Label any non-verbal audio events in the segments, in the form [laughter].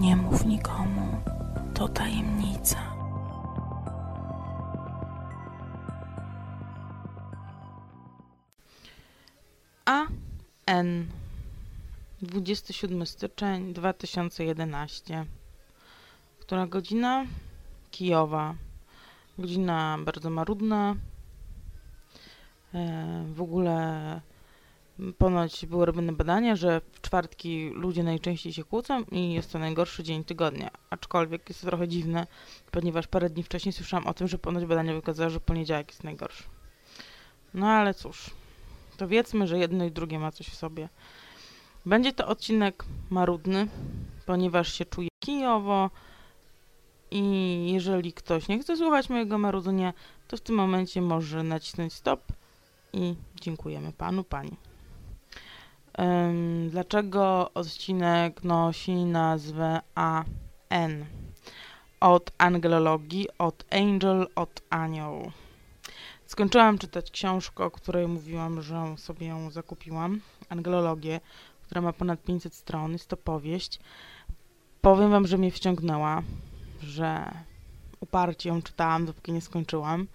Nie mów nikomu, to tajemnica. A N 27 styczeń 2011 Która godzina? Kijowa. Godzina bardzo marudna. E, w ogóle ponoć były robione badania, że w czwartki ludzie najczęściej się kłócą i jest to najgorszy dzień tygodnia. Aczkolwiek jest to trochę dziwne, ponieważ parę dni wcześniej słyszałam o tym, że ponoć badania wykazały, że poniedziałek jest najgorszy. No ale cóż, to wiedzmy, że jedno i drugie ma coś w sobie. Będzie to odcinek marudny, ponieważ się czuję kijowo i jeżeli ktoś nie chce słuchać mojego marudzenia, to w tym momencie może nacisnąć stop i dziękujemy panu, pani. Um, dlaczego odcinek nosi nazwę AN? Od angelologii, od angel, od anioł. Skończyłam czytać książkę, o której mówiłam, że sobie ją zakupiłam. Angelologię, która ma ponad 500 stron. Jest to powieść. Powiem wam, że mnie wciągnęła, że uparcie ją czytałam, dopóki nie skończyłam.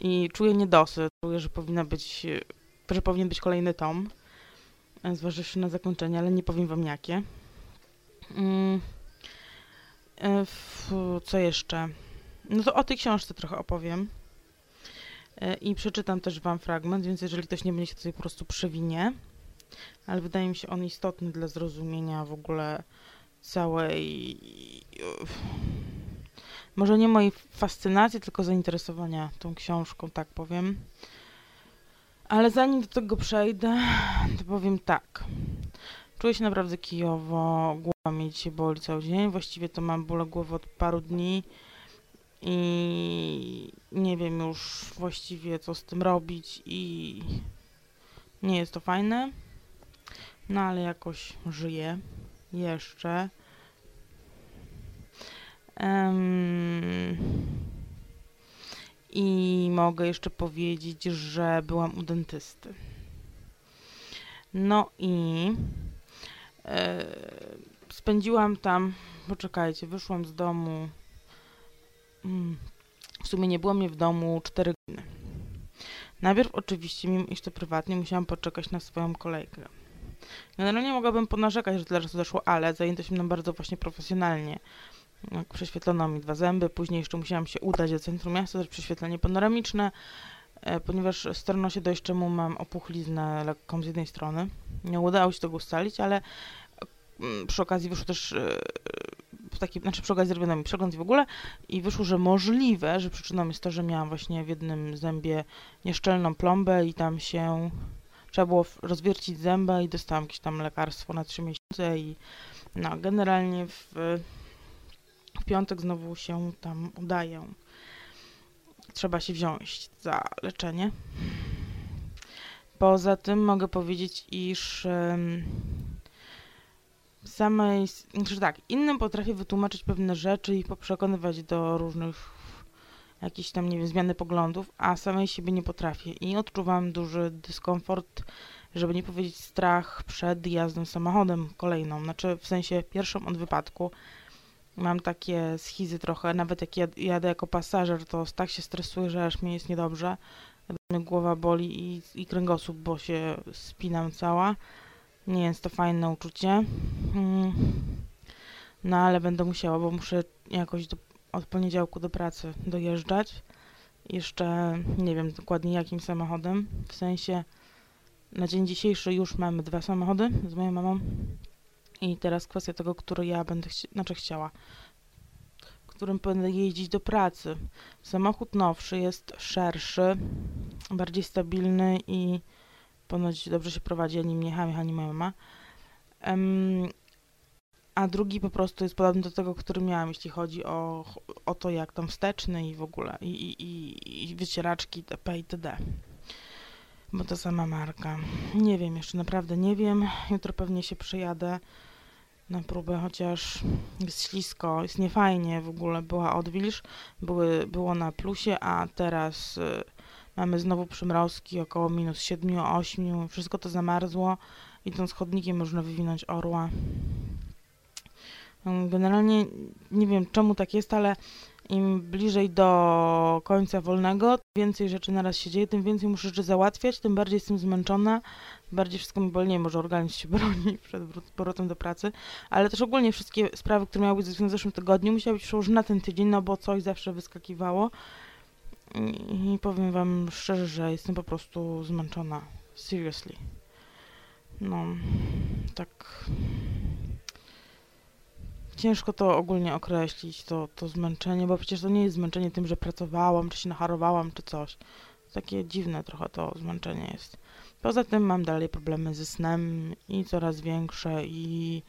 I czuję niedosyt. Czuję, że powinna być, że powinien być kolejny tom. Zważywszy na zakończenie, ale nie powiem wam jakie. Mm. E, co jeszcze? No to o tej książce trochę opowiem. E, I przeczytam też Wam fragment, więc jeżeli ktoś nie będzie się tutaj po prostu przewinie, ale wydaje mi się on istotny dla zrozumienia w ogóle całej, może nie mojej fascynacji, tylko zainteresowania tą książką, tak powiem. Ale zanim do tego przejdę, to powiem tak. Czuję się naprawdę kijowo, głowa mi dzisiaj boli cały dzień. Właściwie to mam bóle głowy od paru dni i nie wiem już właściwie co z tym robić i nie jest to fajne. No ale jakoś żyję jeszcze. Um, I mogę jeszcze powiedzieć, że byłam u dentysty. No i e, spędziłam tam, poczekajcie, wyszłam z domu Mm. w sumie nie było mnie w domu 4 godziny. Najpierw oczywiście, mimo iż to prywatnie, musiałam poczekać na swoją kolejkę. Generalnie mogłabym ponarzekać, że tyle czasu zeszło, ale zajęto się mną bardzo właśnie profesjonalnie. Jak prześwietlono mi dwa zęby, później jeszcze musiałam się udać do centrum miasta, też prześwietlenie panoramiczne, e, ponieważ strona się dość czemu mam opuchliznę lekką z jednej strony. Nie udało się tego ustalić, ale mm, przy okazji wyszło też e, w takim, znaczy przy okazji zrobiono mi przegląd w ogóle i wyszło, że możliwe, że przyczyną jest to, że miałam właśnie w jednym zębie nieszczelną plombę i tam się trzeba było rozwiercić zęba i dostałam jakieś tam lekarstwo na 3 miesiące i no generalnie w, w piątek znowu się tam udaję. Trzeba się wziąć za leczenie. Poza tym mogę powiedzieć, iż samej, znaczy tak, innym potrafię wytłumaczyć pewne rzeczy i poprzekonywać do różnych jakichś tam, nie wiem, zmiany poglądów, a samej siebie nie potrafię i odczuwam duży dyskomfort, żeby nie powiedzieć strach przed jazdą samochodem kolejną, znaczy w sensie pierwszą od wypadku. Mam takie schizy trochę, nawet jak jadę jako pasażer, to tak się stresuję, że aż mi jest niedobrze. Głowa boli i, i kręgosłup, bo się spinam cała. Nie jest to fajne uczucie. Mm. No ale będę musiała, bo muszę jakoś do, od poniedziałku do pracy dojeżdżać. Jeszcze nie wiem dokładnie jakim samochodem. W sensie na dzień dzisiejszy już mamy dwa samochody z moją mamą. I teraz kwestia tego, który ja będę chci znaczy chciała. Którym będę jeździć do pracy. Samochód nowszy jest szerszy, bardziej stabilny i ponoć dobrze się prowadzi, ani mnie jechałam, ani moja mama. Um, a drugi po prostu jest podobny do tego, który miałam, jeśli chodzi o, o to, jak tam wsteczny i w ogóle, i, i, i, i wycieraczki itp. itd. Bo to sama marka. Nie wiem, jeszcze naprawdę nie wiem. Jutro pewnie się przejadę na próbę, chociaż jest ślisko, jest niefajnie w ogóle. Była odwilż, były, było na plusie, a teraz y, Mamy znowu przymrozki około minus 7, 8. Wszystko to zamarzło. Idąc chodnikiem można wywinąć orła. Generalnie nie wiem czemu tak jest, ale im bliżej do końca wolnego, więcej rzeczy naraz się dzieje, tym więcej muszę rzeczy załatwiać, tym bardziej jestem zmęczona, bardziej wszystko mi bolniej, może organizm się broni [laughs] przed powrotem do pracy, ale też ogólnie wszystkie sprawy, które miały być w zeszłym tygodniu, musiały być przełożone na ten tydzień, no bo coś zawsze wyskakiwało i powiem wam szczerze, że jestem po prostu zmęczona. Seriously. No, tak ciężko to ogólnie określić, to, to zmęczenie, bo przecież to nie jest zmęczenie tym, że pracowałam, czy się nacharowałam, czy coś. Takie dziwne trochę to zmęczenie jest. Poza tym mam dalej problemy ze snem i coraz większe i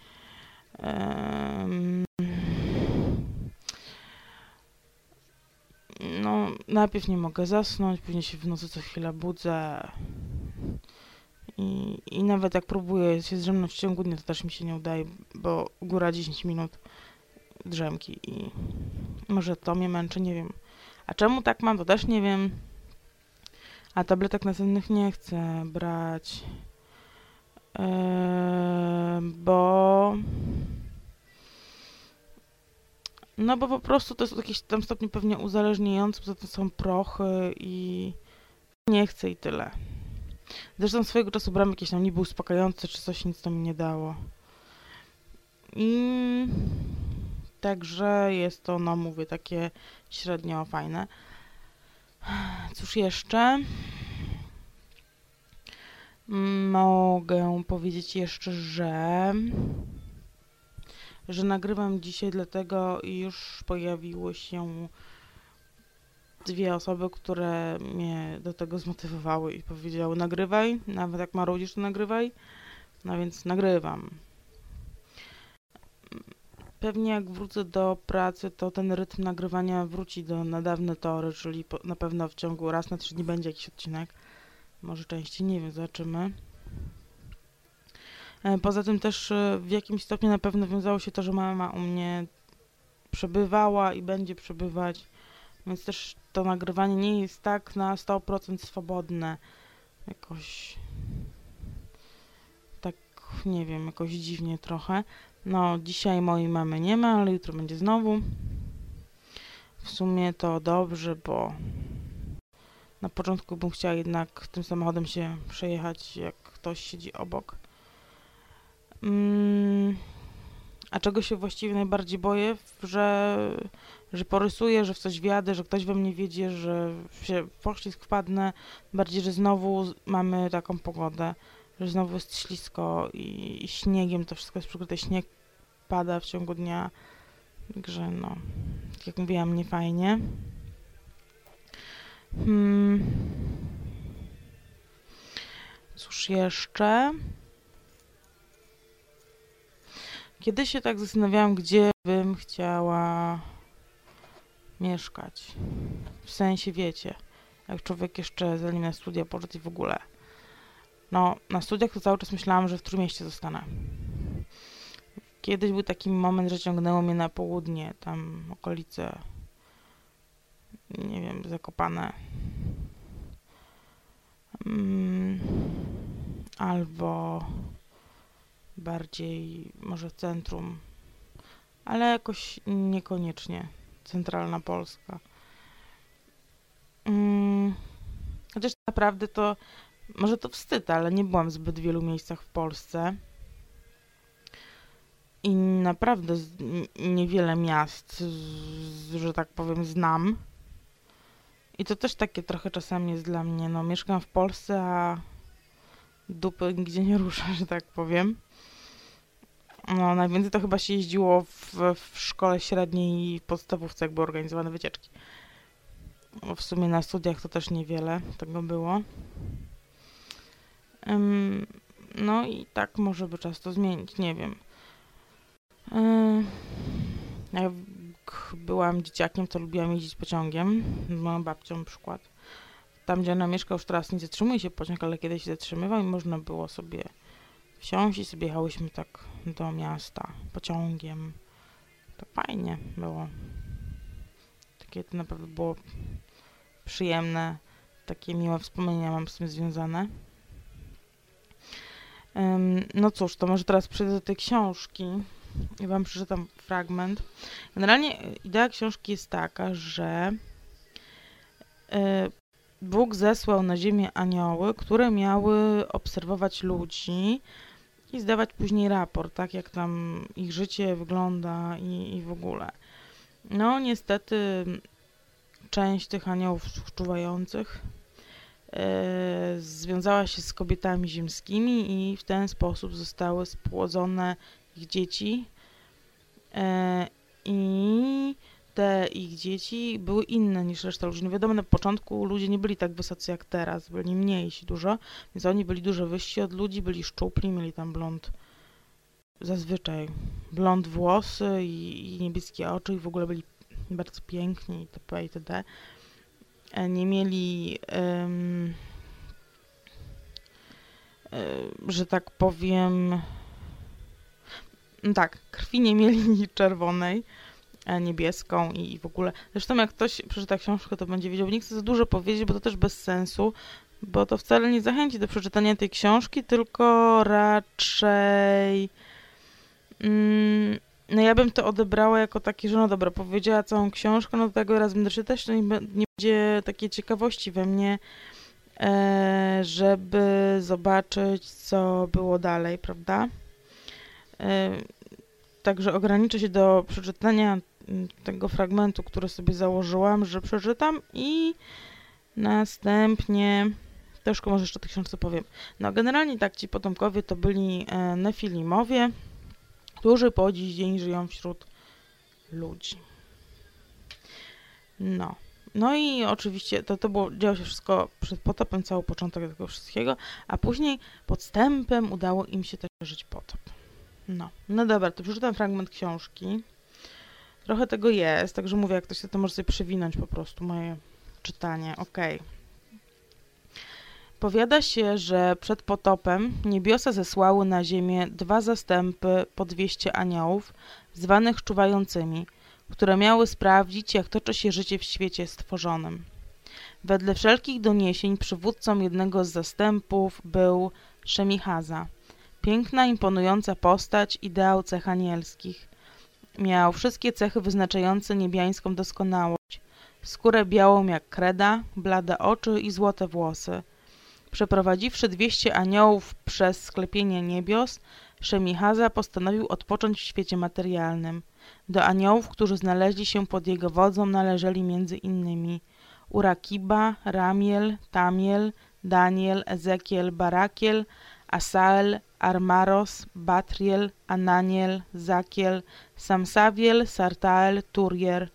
no najpierw nie mogę zasnąć, później się w nocy co chwilę budzę i, i nawet jak próbuję się zdrzemnąć w ciągu dnia, to też mi się nie udaje, bo góra 10 minut drzemki i może to mnie męczy, nie wiem. A czemu tak mam, to też nie wiem. A tabletek następnych nie chcę brać, yy, bo... No bo po prostu to jest jakiś tam stopniu pewnie uzależniający, poza tym są prochy i nie chcę i tyle. Zresztą swojego czasu brałem jakieś tam niby uspokajające, czy coś, nic to mi nie dało. I także jest to, no mówię, takie średnio fajne. Cóż jeszcze? Mogę powiedzieć jeszcze, że że nagrywam dzisiaj dlatego już pojawiło się dwie osoby, które mnie do tego zmotywowały i powiedziały nagrywaj, nawet jak marudzisz, to nagrywaj. No więc nagrywam. Pewnie jak wrócę do pracy, to ten rytm nagrywania wróci do na dawne tory, czyli po, na pewno w ciągu raz na trzy dni będzie jakiś odcinek. Może częściej, nie wiem, zobaczymy. E, poza tym też e, w jakimś stopniu na pewno wiązało się to, że mama u mnie przebywała i będzie przebywać, więc też to nagrywanie nie jest tak na 100% swobodne. Jakoś tak, nie wiem, jakoś dziwnie trochę. No, dzisiaj mojej mamy nie ma, ale jutro będzie znowu. W sumie to dobrze, bo na początku bym chciała jednak tym samochodem się przejechać, jak ktoś siedzi obok. Mm, a czego się właściwie najbardziej boję? Że, że porysuję, że w coś wjadę, że ktoś we mnie wiedzie, że się poślizg wpadnę. Bardziej, że znowu mamy taką pogodę, że znowu jest ślisko i, i śniegiem to wszystko jest przykryte. Śnieg pada w ciągu dnia. Także no, tak jak mówiłam, nie fajnie. Hmm. Cóż jeszcze? Kiedyś się tak zastanawiałam, gdzie bym chciała mieszkać. W sensie, wiecie, jak człowiek jeszcze zanim na studia poszedł i w ogóle. No, na studiach to cały czas myślałam, że w Trójmieście zostanę. Kiedyś był taki moment, że ciągnęło mnie na południe, tam okolice, nie wiem, Zakopane. Mm, albo bardziej może centrum, ale jakoś niekoniecznie centralna Polska. Hmm, chociaż naprawdę to, może to wstyd, ale nie byłam w zbyt wielu miejscach w Polsce i naprawdę niewiele miast, że tak powiem, znam. I to też takie trochę czasami jest dla mnie, no mieszkam w Polsce, a dupy nigdzie nie rusza, [laughs] że tak powiem. No, najwięcej to chyba się jeździło w, w szkole średniej i podstawówce, jakby organizowane wycieczki. W sumie na studiach to też niewiele tego było. Um, no i tak może by czas to zmienić, nie wiem. Um, jak byłam dzieciakiem, to lubiłam jeździć pociągiem, z moją babcią przykład. Tam, gdzie ona mieszka, już teraz nie zatrzymuje się pociąg, ale kiedyś się zatrzymywał i można było sobie wsiąść i sobie jechałyśmy tak do miasta pociągiem. To fajnie było. Takie to naprawdę było przyjemne. Takie miłe wspomnienia mam z tym związane. No cóż, to może teraz przejdę do tej książki. Ja wam przeczytam fragment. Generalnie idea książki jest taka, że e, Bóg zesłał na ziemię anioły, które miały obserwować ludzi i zdawać później raport, tak jak tam ich życie wygląda i, i w ogóle. No niestety część tych aniołów czuwających e, związała się z kobietami ziemskimi i w ten sposób zostały spłodzone ich dzieci e, i ich dzieci były inne niż reszta ludzi. No wiadomo, na początku ludzie nie byli tak wysocy jak teraz, byli mniejsi dużo, więc oni byli dużo wyżsi od ludzi, byli szczupli, mieli tam blond, zazwyczaj blond włosy i, i niebieskie oczy i w ogóle byli bardzo piękni itp. itd. E, nie mieli, um, że tak powiem, no tak, krwi nie mieli [laughs] czerwonej, niebieską i w ogóle. Zresztą jak ktoś przeczyta książkę, to będzie wiedział. Nie chcę za dużo powiedzieć, bo to też bez sensu, bo to wcale nie zachęci do przeczytania tej książki, tylko raczej... Mm, no ja bym to odebrała jako takie, że no dobra, powiedziała całą książkę, no to tego raz będę czytać, to nie, nie będzie takiej ciekawości we mnie, e, żeby zobaczyć, co było dalej, prawda? E, także ograniczę się do przeczytania tego fragmentu, który sobie założyłam, że przeczytam i następnie troszkę może jeszcze o tej książce powiem. No generalnie tak, ci potomkowie to byli e, nefilimowie, którzy po dziś dzień żyją wśród ludzi. No. No i oczywiście to, to było, działo się wszystko przed potopem, cały początek tego wszystkiego, a później podstępem udało im się też przeżyć potop. No, no dobra, to przeczytam fragment książki. Trochę tego jest, także mówię, jak ktoś chce, to może sobie przewinąć po prostu moje czytanie. Ok. Powiada się, że przed potopem niebiosa zesłały na ziemię dwa zastępy po 200 aniołów, zwanych czuwającymi, które miały sprawdzić, jak toczy się życie w świecie stworzonym. Wedle wszelkich doniesień przywódcą jednego z zastępów był Szemichaza. Piękna, imponująca postać, ideał cech anielskich. Miał wszystkie cechy wyznaczające niebiańską doskonałość. Skórę białą jak kreda, blade oczy i złote włosy. Przeprowadziwszy dwieście aniołów przez sklepienie niebios, Szemichaza postanowił odpocząć w świecie materialnym. Do aniołów, którzy znaleźli się pod jego wodzą, należeli między innymi Urakiba, Ramiel, Tamiel, Daniel, Ezekiel, Barakiel, Asael, Armaros, Batriel, Ananiel, Zakiel, Samsawiel, Sartael, Turier,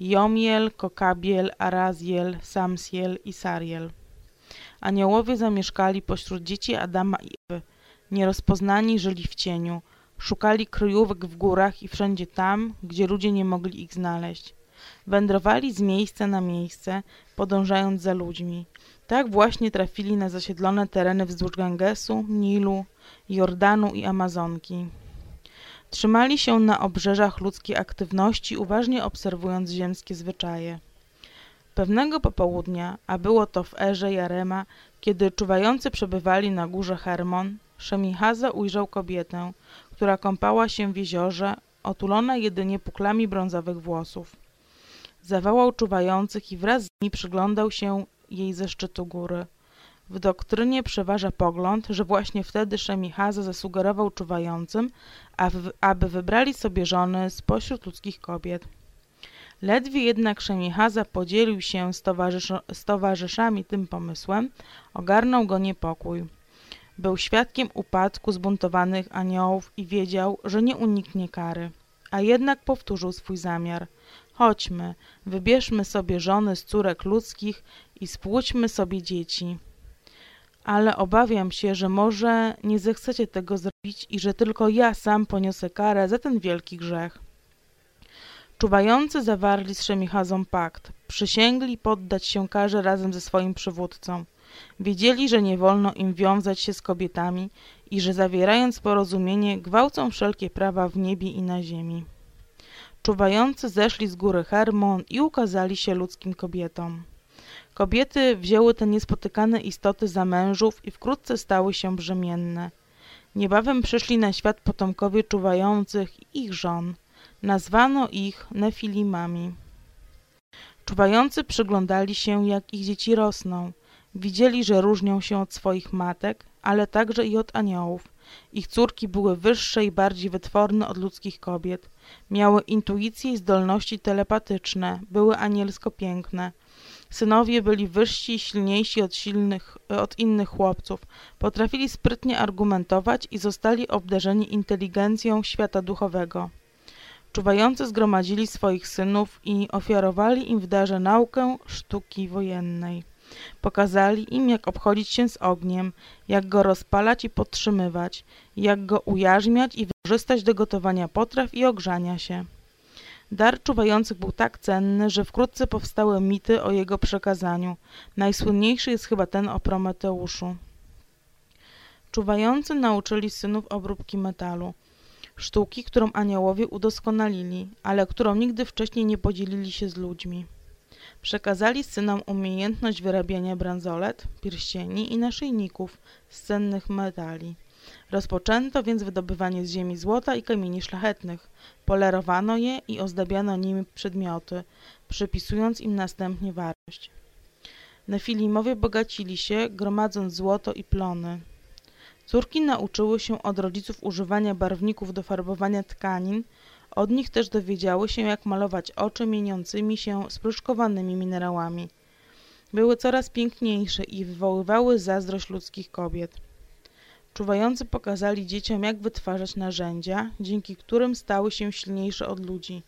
Jomiel, Kokabiel, Araziel, Samsiel i Sariel. Aniołowie zamieszkali pośród dzieci Adama i Ewy. Nierozpoznani żyli w cieniu. Szukali kryjówek w górach i wszędzie tam, gdzie ludzie nie mogli ich znaleźć. Wędrowali z miejsca na miejsce, podążając za ludźmi. Tak właśnie trafili na zasiedlone tereny wzdłuż Gangesu, Nilu, Jordanu i Amazonki. Trzymali się na obrzeżach ludzkiej aktywności, uważnie obserwując ziemskie zwyczaje. Pewnego popołudnia, a było to w erze Jarema, kiedy czuwający przebywali na górze Hermon, Szemichaza ujrzał kobietę, która kąpała się w jeziorze, otulona jedynie puklami brązowych włosów. Zawołał czuwających i wraz z nimi przyglądał się jej ze szczytu góry. W doktrynie przeważa pogląd, że właśnie wtedy Szemichaza zasugerował czuwającym, aby wybrali sobie żony spośród ludzkich kobiet. Ledwie jednak Szemichaza podzielił się z, towarzysz z towarzyszami tym pomysłem, ogarnął go niepokój. Był świadkiem upadku zbuntowanych aniołów i wiedział, że nie uniknie kary. A jednak powtórzył swój zamiar. Chodźmy, wybierzmy sobie żony z córek ludzkich i spłóćmy sobie dzieci ale obawiam się, że może nie zechcecie tego zrobić i że tylko ja sam poniosę karę za ten wielki grzech. Czuwający zawarli z Szemichazą pakt. Przysięgli poddać się karze razem ze swoim przywódcą. Wiedzieli, że nie wolno im wiązać się z kobietami i że zawierając porozumienie gwałcą wszelkie prawa w niebie i na ziemi. Czuwający zeszli z góry Hermon i ukazali się ludzkim kobietom. Kobiety wzięły te niespotykane istoty za mężów i wkrótce stały się brzemienne. Niebawem przyszli na świat potomkowie czuwających ich żon. Nazwano ich Nefilimami. Czuwający przyglądali się, jak ich dzieci rosną. Widzieli, że różnią się od swoich matek, ale także i od aniołów. Ich córki były wyższe i bardziej wytworne od ludzkich kobiet. Miały intuicje i zdolności telepatyczne, były anielsko piękne. Synowie byli wyżsi i silniejsi od, silnych, od innych chłopców. Potrafili sprytnie argumentować i zostali obdarzeni inteligencją świata duchowego. Czuwający zgromadzili swoich synów i ofiarowali im w darze naukę sztuki wojennej. Pokazali im, jak obchodzić się z ogniem, jak go rozpalać i podtrzymywać, jak go ujarzmiać i wykorzystać do gotowania potraw i ogrzania się. Dar czuwających był tak cenny, że wkrótce powstały mity o jego przekazaniu. Najsłynniejszy jest chyba ten o Prometeuszu. Czuwający nauczyli synów obróbki metalu. Sztuki, którą aniołowie udoskonalili, ale którą nigdy wcześniej nie podzielili się z ludźmi. Przekazali synom umiejętność wyrabiania bransolet, pierścieni i naszyjników z cennych metali. Rozpoczęto więc wydobywanie z ziemi złota i kamieni szlachetnych. Polerowano je i ozdabiano nimi przedmioty, przypisując im następnie wartość. Nefilimowie bogacili się, gromadząc złoto i plony. Córki nauczyły się od rodziców używania barwników do farbowania tkanin, od nich też dowiedziały się, jak malować oczy mieniącymi się spruszkowanymi minerałami. Były coraz piękniejsze i wywoływały zazdrość ludzkich kobiet. Czuwający pokazali dzieciom, jak wytwarzać narzędzia, dzięki którym stały się silniejsze od ludzi.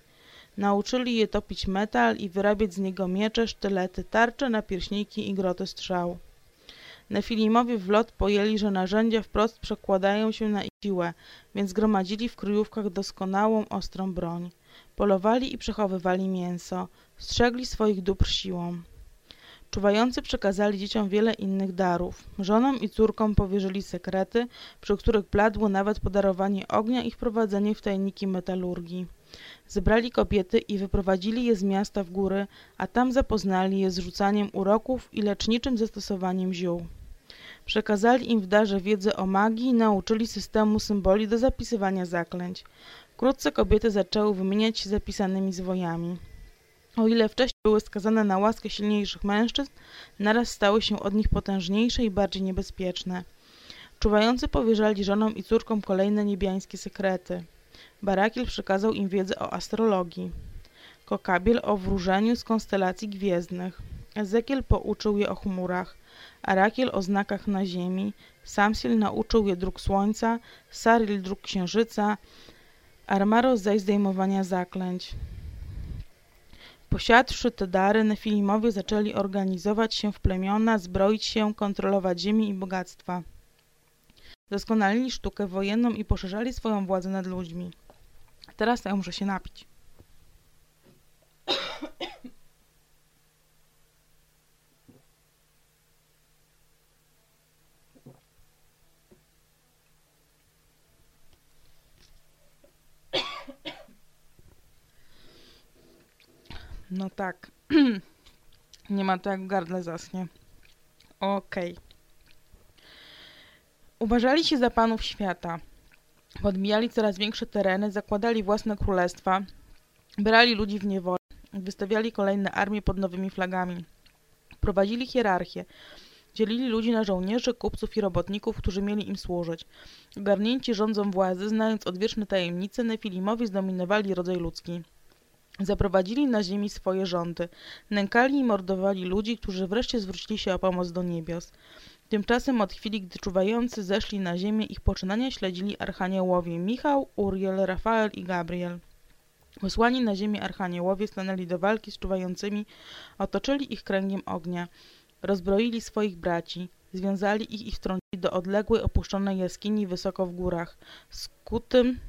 Nauczyli je topić metal i wyrabiać z niego miecze, sztylety, tarcze, napierśniki i groty strzał. Nefilimowie w lot pojęli, że narzędzia wprost przekładają się na ich siłę, więc gromadzili w kryjówkach doskonałą, ostrą broń. Polowali i przechowywali mięso, strzegli swoich dóbr siłą. Czuwający przekazali dzieciom wiele innych darów. Żonom i córkom powierzyli sekrety, przy których bladło nawet podarowanie ognia i wprowadzenie w tajniki metalurgii. Zebrali kobiety i wyprowadzili je z miasta w góry, a tam zapoznali je z rzucaniem uroków i leczniczym zastosowaniem ziół. Przekazali im w darze wiedzę o magii i nauczyli systemu symboli do zapisywania zaklęć. Wkrótce kobiety zaczęły wymieniać się zapisanymi zwojami. O ile wcześniej były skazane na łaskę silniejszych mężczyzn, naraz stały się od nich potężniejsze i bardziej niebezpieczne. Czuwający powierzali żonom i córkom kolejne niebiańskie sekrety. Barakiel przekazał im wiedzę o astrologii. Kokabiel o wróżeniu z konstelacji gwiezdnych. Ezekiel pouczył je o chmurach. Arakiel o znakach na ziemi. Samsil nauczył je dróg słońca. Saril dróg księżyca. Armaro zaś zdejmowania zaklęć. Posiadłszy te dary, Nefilimowie zaczęli organizować się w plemiona, zbroić się, kontrolować ziemię i bogactwa. Doskonalili sztukę wojenną i poszerzali swoją władzę nad ludźmi. Teraz ja muszę się napić. No tak. [clears throat] Nie ma to jak gardle zasnie. Okej. Okay. Uważali się za panów świata. Podbijali coraz większe tereny, zakładali własne królestwa, brali ludzi w niewolę, wystawiali kolejne armie pod nowymi flagami. Prowadzili hierarchię. Dzielili ludzi na żołnierzy, kupców i robotników, którzy mieli im służyć. Ogarnięci rządzą władzy, znając odwieczne tajemnice, Nefilimowi zdominowali rodzaj ludzki. Zaprowadzili na ziemi swoje rządy. Nękali i mordowali ludzi, którzy wreszcie zwrócili się o pomoc do niebios. Tymczasem od chwili, gdy czuwający zeszli na ziemię, ich poczynania śledzili archaniołowie Michał, Uriel, Rafael i Gabriel. Wysłani na ziemię archaniołowie stanęli do walki z czuwającymi, otoczyli ich kręgiem ognia, rozbroili swoich braci, związali ich i wtrącili do odległej, opuszczonej jaskini wysoko w górach. Skutym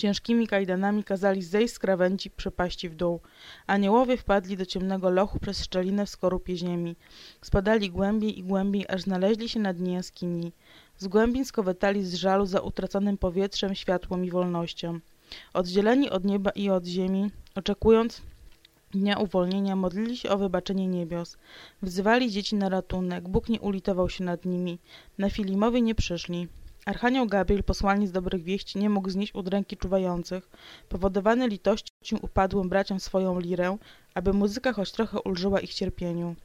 Ciężkimi kajdanami kazali zejść z krawędzi przepaści w dół. Aniołowie wpadli do ciemnego lochu przez szczelinę w skorupie ziemi. Spadali głębiej i głębiej, aż znaleźli się na dnie jaskini. Z głębin skowetali z żalu za utraconym powietrzem, światłem i wolnością. Oddzieleni od nieba i od ziemi, oczekując dnia uwolnienia, modlili się o wybaczenie niebios. Wzywali dzieci na ratunek. Bóg nie ulitował się nad nimi. Na Filimowie nie przyszli. Archanioł Gabriel, posłaniec dobrych wieści, nie mógł znieść udręki czuwających. Powodowany litością upadłym braciom swoją lirę, aby muzyka choć trochę ulżyła ich cierpieniu.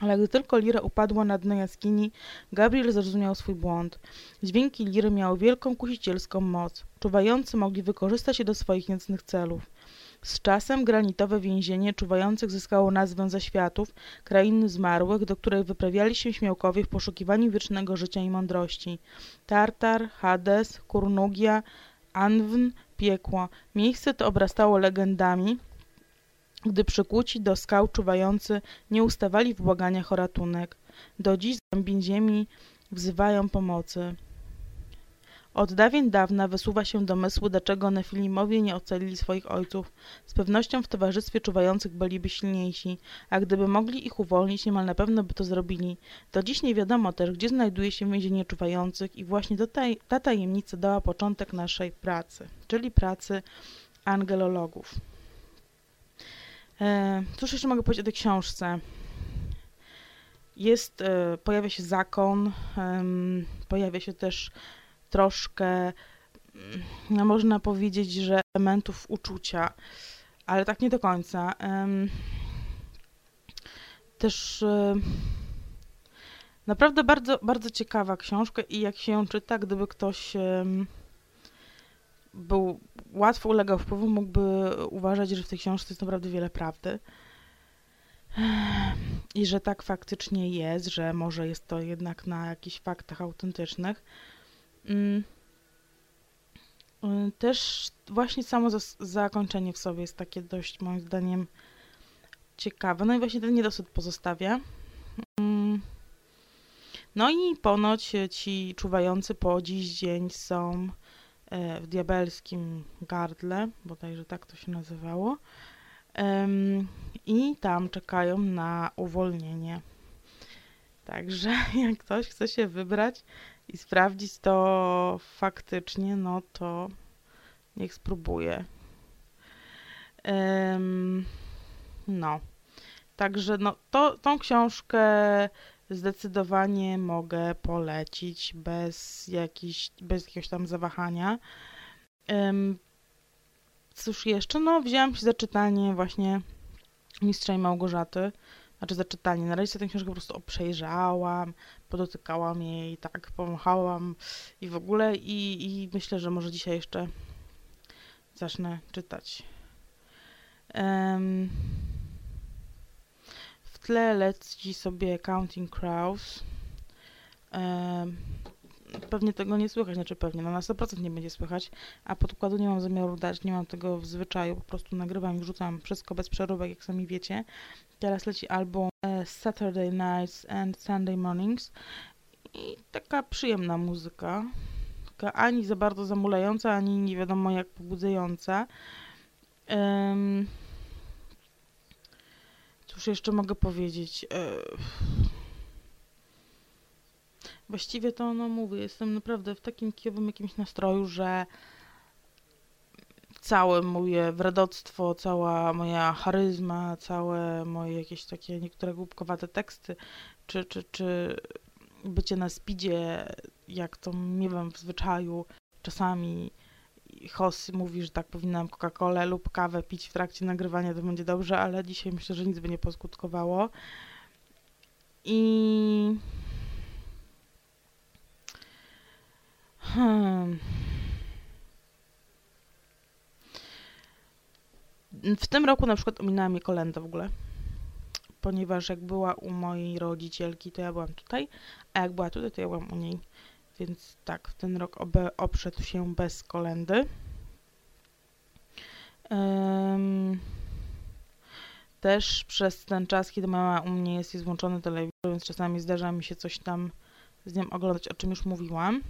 Ale gdy tylko lira upadła na dno jaskini, Gabriel zrozumiał swój błąd. Dźwięki liry miały wielką kusicielską moc. Czuwający mogli wykorzystać je do swoich niecnych celów. Z czasem granitowe więzienie czuwających zyskało nazwę zaświatów, krainy zmarłych, do której wyprawiali się śmiałkowie w poszukiwaniu wiecznego życia i mądrości. Tartar, Hades, Kurnugia, Anwn, piekło. Miejsce to obrastało legendami, gdy przykuci do skał czuwający nie ustawali w błaganiach o ratunek. Do dziś z ziemi wzywają pomocy. Od dawien dawna wysuwa się domysł, dlaczego Nefilimowie nie ocalili swoich ojców. Z pewnością w towarzystwie czuwających byliby silniejsi, a gdyby mogli ich uwolnić, niemal na pewno by to zrobili. Do dziś nie wiadomo też, gdzie znajduje się więzienie czuwających i właśnie taj ta tajemnica dała początek naszej pracy, czyli pracy angelologów. E, cóż jeszcze mogę powiedzieć o tej książce? Jest, e, pojawia się zakon, e, pojawia się też troszkę, no można powiedzieć, że elementów uczucia, ale tak nie do końca. Też e, naprawdę bardzo, bardzo ciekawa książka i jak się ją czyta, gdyby ktoś był łatwo ulegał wpływu, mógłby uważać, że w tej książce jest naprawdę wiele prawdy. I że tak faktycznie jest, że może jest to jednak na jakichś faktach autentycznych. Mm. Y, też właśnie samo zakończenie w sobie jest takie dość moim zdaniem ciekawe. No i właśnie ten niedosyt pozostawia. Mm. No i ponoć ci czuwający po dziś dzień są e, w diabelskim gardle, bodajże tak to się nazywało. I tam czekają na uwolnienie. Także [laughs] jak ktoś chce się wybrać i sprawdzić to faktycznie, no to niech spróbuje. Um, no. Także no, to, tą książkę zdecydowanie mogę polecić bez, jakiś, bez jakiegoś tam zawahania. Um, cóż jeszcze? No, wzięłam się za czytanie właśnie Mistrza i Małgorzaty. Znaczy za czytanie. Na razie tę książkę po prostu przejrzałam, podotykałam jej, tak, pomachałam i w ogóle i, i myślę, że może dzisiaj jeszcze zacznę czytać. Um, w tle leci sobie Counting Crows. Um, pewnie tego nie słychać, znaczy pewnie, no na 100% nie będzie słychać, a podkładu nie mam zamiaru dać, nie mam tego w zwyczaju, po prostu nagrywam i wrzucam wszystko bez przeróbek, jak sami wiecie. Teraz leci album e, Saturday Nights and Sunday Mornings i taka przyjemna muzyka, taka ani za bardzo zamulająca, ani nie wiadomo jak pobudzająca. Um, cóż jeszcze mogę powiedzieć? E, właściwie to no mówię, jestem naprawdę w takim kijowym jakimś nastroju, że całe moje wredoctwo, cała moja charyzma, całe moje jakieś takie niektóre głupkowate teksty, czy, czy, czy bycie na speedzie, jak to miewam w zwyczaju, czasami host mówi, że tak powinnam Coca-Colę lub kawę pić w trakcie nagrywania, to będzie dobrze, ale dzisiaj myślę, że nic by nie poskutkowało. I... Hmm. W tym roku na przykład ominęła mnie kolenda w ogóle, ponieważ jak była u mojej rodzicielki, to ja byłam tutaj, a jak była tutaj, to ja byłam u niej. Więc tak, w ten rok obe, obszedł się bez kolendy. Um, też przez ten czas, kiedy mama u mnie jest, jest włączony telewizor, więc czasami zdarza mi się coś tam z nią oglądać, o czym już mówiłam.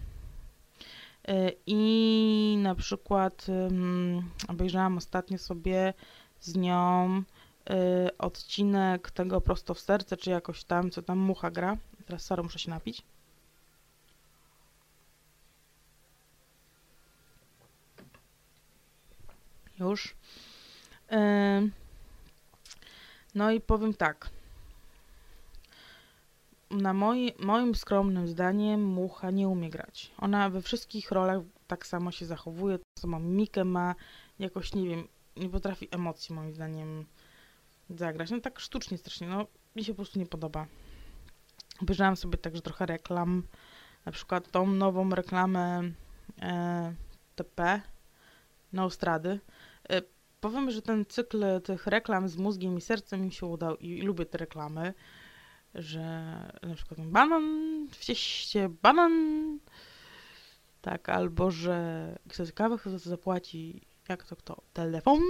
E, I na przykład obejrzałam ostatnio sobie z nią y, odcinek tego prosto w serce, czy jakoś tam, co tam mucha gra. Teraz sorry, muszę się napić. Już. Y, no i powiem tak. Na moi, moim skromnym zdaniem mucha nie umie grać. Ona we wszystkich rolach tak samo się zachowuje, tak samo mimikę ma, jakoś nie wiem, nie potrafi emocji moim zdaniem zagrać. No tak sztucznie strasznie, no mi się po prostu nie podoba. Obejrzałam sobie także trochę reklam, na przykład tą nową reklamę e, TP Austrady. E, powiem, że ten cykl tych reklam z mózgiem i sercem mi się udał i, i lubię te reklamy, że na przykład banan w cieście, banan tak, albo że ktoś kawę chce to zapłaci, jak to kto? Telefon?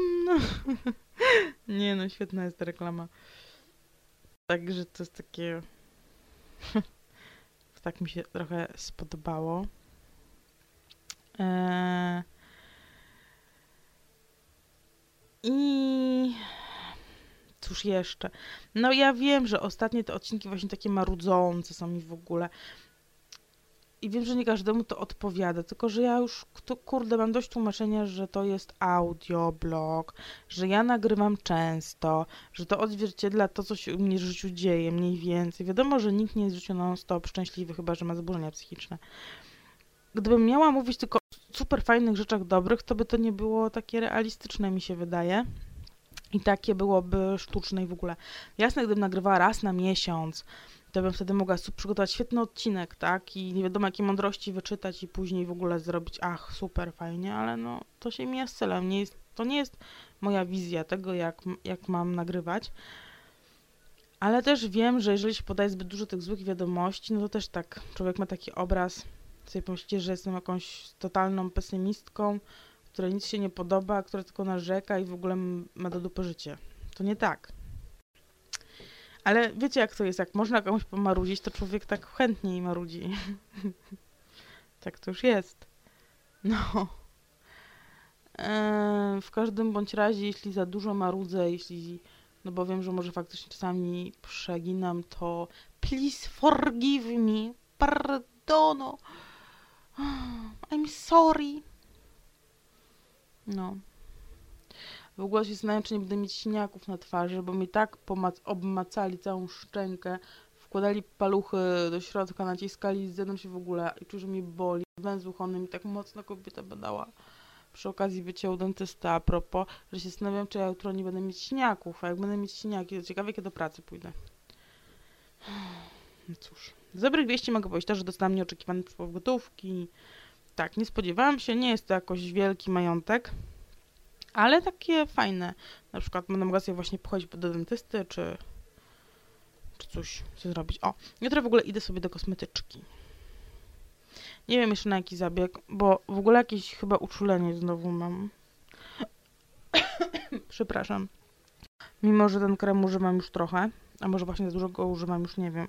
[laughs] Nie no, świetna jest ta reklama. Także to jest takie... [laughs] tak mi się trochę spodobało. Eee... I cóż jeszcze? No ja wiem, że ostatnie te odcinki właśnie takie marudzące są mi w ogóle. I wiem, że nie każdemu to odpowiada, tylko że ja już, kurde, mam dość tłumaczenia, że to jest audioblog, że ja nagrywam często, że to odzwierciedla to, co się u mnie w życiu dzieje, mniej więcej. Wiadomo, że nikt nie jest w życiu non-stop szczęśliwy, chyba, że ma zaburzenia psychiczne. Gdybym miała mówić tylko o super fajnych rzeczach dobrych, to by to nie było takie realistyczne, mi się wydaje. I takie byłoby sztuczne i w ogóle. Jasne, gdybym nagrywała raz na miesiąc, to bym wtedy mogła przygotować świetny odcinek, tak? I nie wiadomo jakie mądrości wyczytać i później w ogóle zrobić, ach, super, fajnie, ale no, to się mija z celem. Nie jest, to nie jest moja wizja tego, jak, jak mam nagrywać. Ale też wiem, że jeżeli się podaje zbyt dużo tych złych wiadomości, no to też tak, człowiek ma taki obraz, sobie pomyślicie, że jestem jakąś totalną pesymistką, której nic się nie podoba, która tylko narzeka i w ogóle ma do dupy życie. To nie tak. Ale wiecie jak to jest, jak można komuś pomarudzić, to człowiek tak chętniej marudzi. [laughs] tak to już jest. No. Eee, w każdym bądź razie, jeśli za dużo marudzę, jeśli, no bo wiem, że może faktycznie czasami przeginam, to please forgive me, pardono, I'm sorry. No. W ogóle się zastanawiam, czy nie będę mieć siniaków na twarzy, bo mi tak obmacali całą szczękę, wkładali paluchy do środka, naciskali z zewnątrz się w ogóle i czuję, że mi boli. Węzłuch one mi tak mocno kobieta badała. Przy okazji bycia u dentysta a propos, że się zastanawiam, czy ja jutro nie będę mieć siniaków, a jak będę mieć siniaki, to ciekawe, kiedy do pracy pójdę. No cóż. Z dobrych wieści mogę powiedzieć to, że dostałam nieoczekiwany przepływ gotówki. Tak, nie spodziewałam się, nie jest to jakoś wielki majątek ale takie fajne. Na przykład będę mogła sobie właśnie pochodzić do dentysty, czy, czy coś zrobić. O, jutro w ogóle idę sobie do kosmetyczki. Nie wiem jeszcze na jaki zabieg, bo w ogóle jakieś chyba uczulenie znowu mam. [coughs] Przepraszam. Mimo, że ten krem używam już trochę, a może właśnie za dużo go używam, już nie wiem.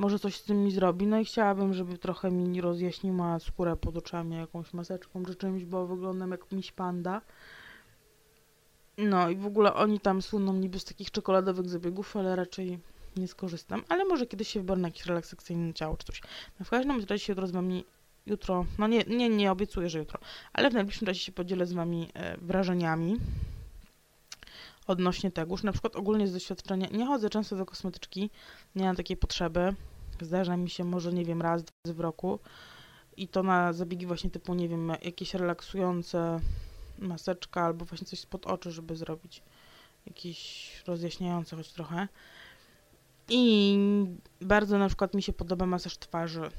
Może coś z tym mi zrobi. No i chciałabym, żeby trochę mi rozjaśniła skórę pod oczami jakąś maseczką czy czymś, bo wyglądam jak miś panda. No i w ogóle oni tam słyną niby z takich czekoladowych zabiegów, ale raczej nie skorzystam. Ale może kiedyś się wybiorę na jakieś relaksacyjne ciało czy coś. No w każdym razie się jutro z wami, jutro, no nie, nie, nie obiecuję, że jutro, ale w najbliższym czasie się podzielę z wami e, wrażeniami odnośnie tego. Już na przykład ogólnie z doświadczenia, nie chodzę często do kosmetyczki, nie mam takiej potrzeby. Zdarza mi się może, nie wiem, raz, dwa w roku i to na zabiegi właśnie typu, nie wiem, jakieś relaksujące maseczka albo właśnie coś spod oczu, żeby zrobić jakieś rozjaśniające choć trochę. I bardzo na przykład mi się podoba masaż twarzy.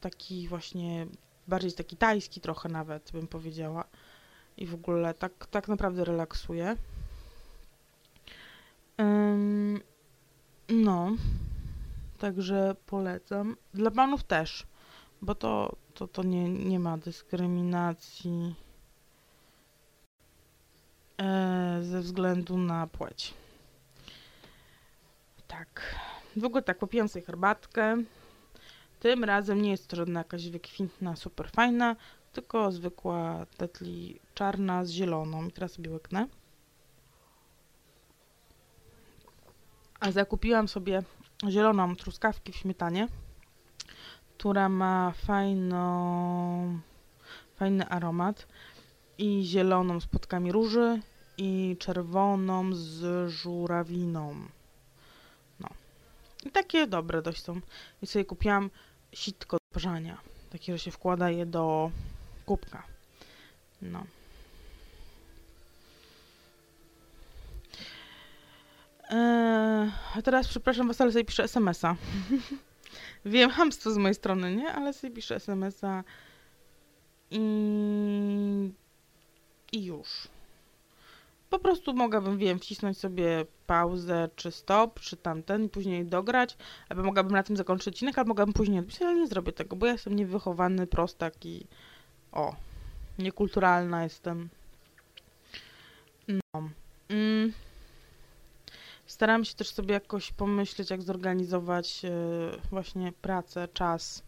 Taki właśnie, bardziej taki tajski trochę nawet, bym powiedziała. I w ogóle tak, tak naprawdę relaksuje. Um, no, także polecam. Dla panów też, bo to to, to nie, nie ma dyskryminacji e, ze względu na płeć. Tak. W ogóle tak, popijam sobie herbatkę. Tym razem nie jest to żadna jakaś wykwintna, super fajna, tylko zwykła tetli czarna z zieloną. I teraz sobie łyknę. A zakupiłam sobie zieloną truskawki w śmietanie która ma fajną, fajny aromat i zieloną z płotkami róży i czerwoną z żurawiną. No. takie dobre dość są. I sobie kupiłam sitko do parzania. Takie, że się wkłada je do kubka. No. Eee, teraz przepraszam was, ale sobie piszę SMS-a. [laughs] Wiem, hamstwo z mojej strony, nie? Ale sobie piszę SMS-a i... i już. Po prostu mogłabym, wiem, wcisnąć sobie pauzę, czy stop, czy tamten i później dograć, albo mogłabym na tym zakończyć odcinek, albo mogłabym później odpisać, ale nie zrobię tego, bo ja jestem niewychowany, prostak i o, niekulturalna jestem. No. Mm. Staram się też sobie jakoś pomyśleć, jak zorganizować e, właśnie pracę, czas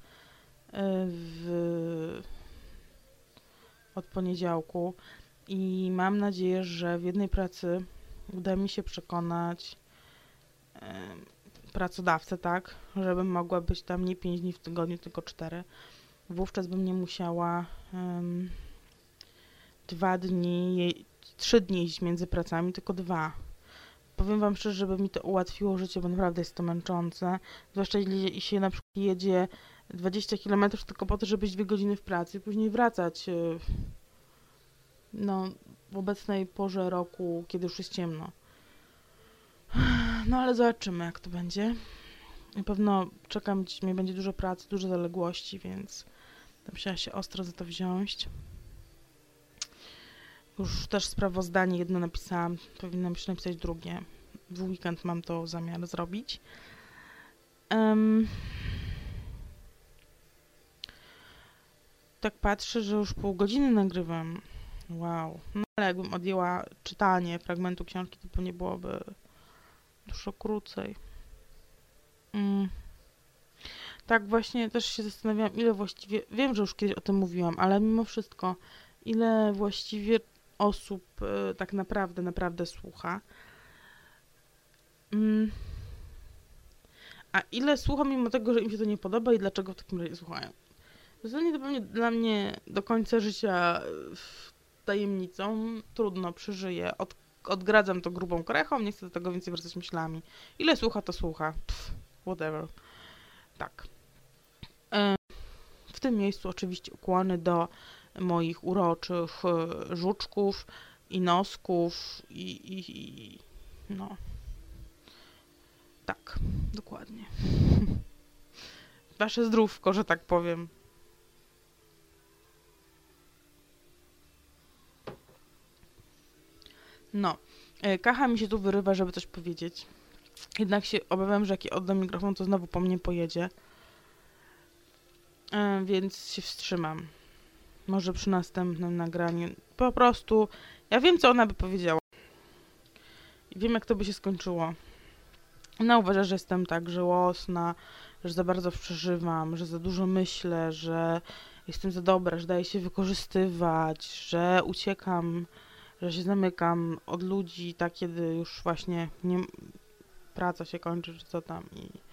e, w, od poniedziałku i mam nadzieję, że w jednej pracy uda mi się przekonać e, pracodawcę, tak, żebym mogła być tam nie 5 dni w tygodniu, tylko 4. Wówczas bym nie musiała um, dwa dni, trzy dni iść między pracami, tylko dwa powiem Wam szczerze, żeby mi to ułatwiło życie, bo naprawdę jest to męczące. Zwłaszcza jeśli się na przykład jedzie 20 km tylko po to, żeby być dwie godziny w pracy później wracać y, no, w obecnej porze roku, kiedy już jest ciemno. No ale zobaczymy, jak to będzie. Na pewno czekam, mi będzie dużo pracy, dużo zaległości, więc musiała się ostro za to wziąć. Już też sprawozdanie jedno napisałam, powinnam się napisać drugie. W weekend mam to zamiar zrobić. Um, tak patrzę, że już pół godziny nagrywam. Wow. No ale jakbym odjęła czytanie fragmentu książki, to pewnie byłoby dużo krócej. Mm. Tak właśnie też się zastanawiałam, ile właściwie, wiem, że już kiedyś o tym mówiłam, ale mimo wszystko, ile właściwie osób y, tak naprawdę, naprawdę słucha. Mm. A ile słucha mimo tego, że im się to nie podoba i dlaczego w takim razie słuchają? Zasadzie to pewnie dla mnie do końca życia tajemnicą trudno przeżyję. Od, odgradzam to grubą krechą, nie chcę do tego więcej wracać myślami. Ile słucha, to słucha. Pff, whatever. Tak. E, w tym miejscu oczywiście ukłony do moich uroczych e, żuczków i nosków i, i, i no. Tak, dokładnie. [laughs] Wasze zdrówko, że tak powiem. No, e, Kacha mi się tu wyrywa, żeby coś powiedzieć. Jednak się obawiam, że jak oddam mikrofon, to znowu po mnie pojedzie. E, więc się wstrzymam. Może przy następnym nagraniu. Po prostu, ja wiem, co ona by powiedziała. I wiem, jak to by się skończyło. Ona uważa, że jestem tak żałosna, że za bardzo przeżywam, że za dużo myślę, że jestem za dobra, że daję się wykorzystywać, że uciekam, że się zamykam od ludzi, tak kiedy już właśnie nie, praca się kończy, czy co tam. I,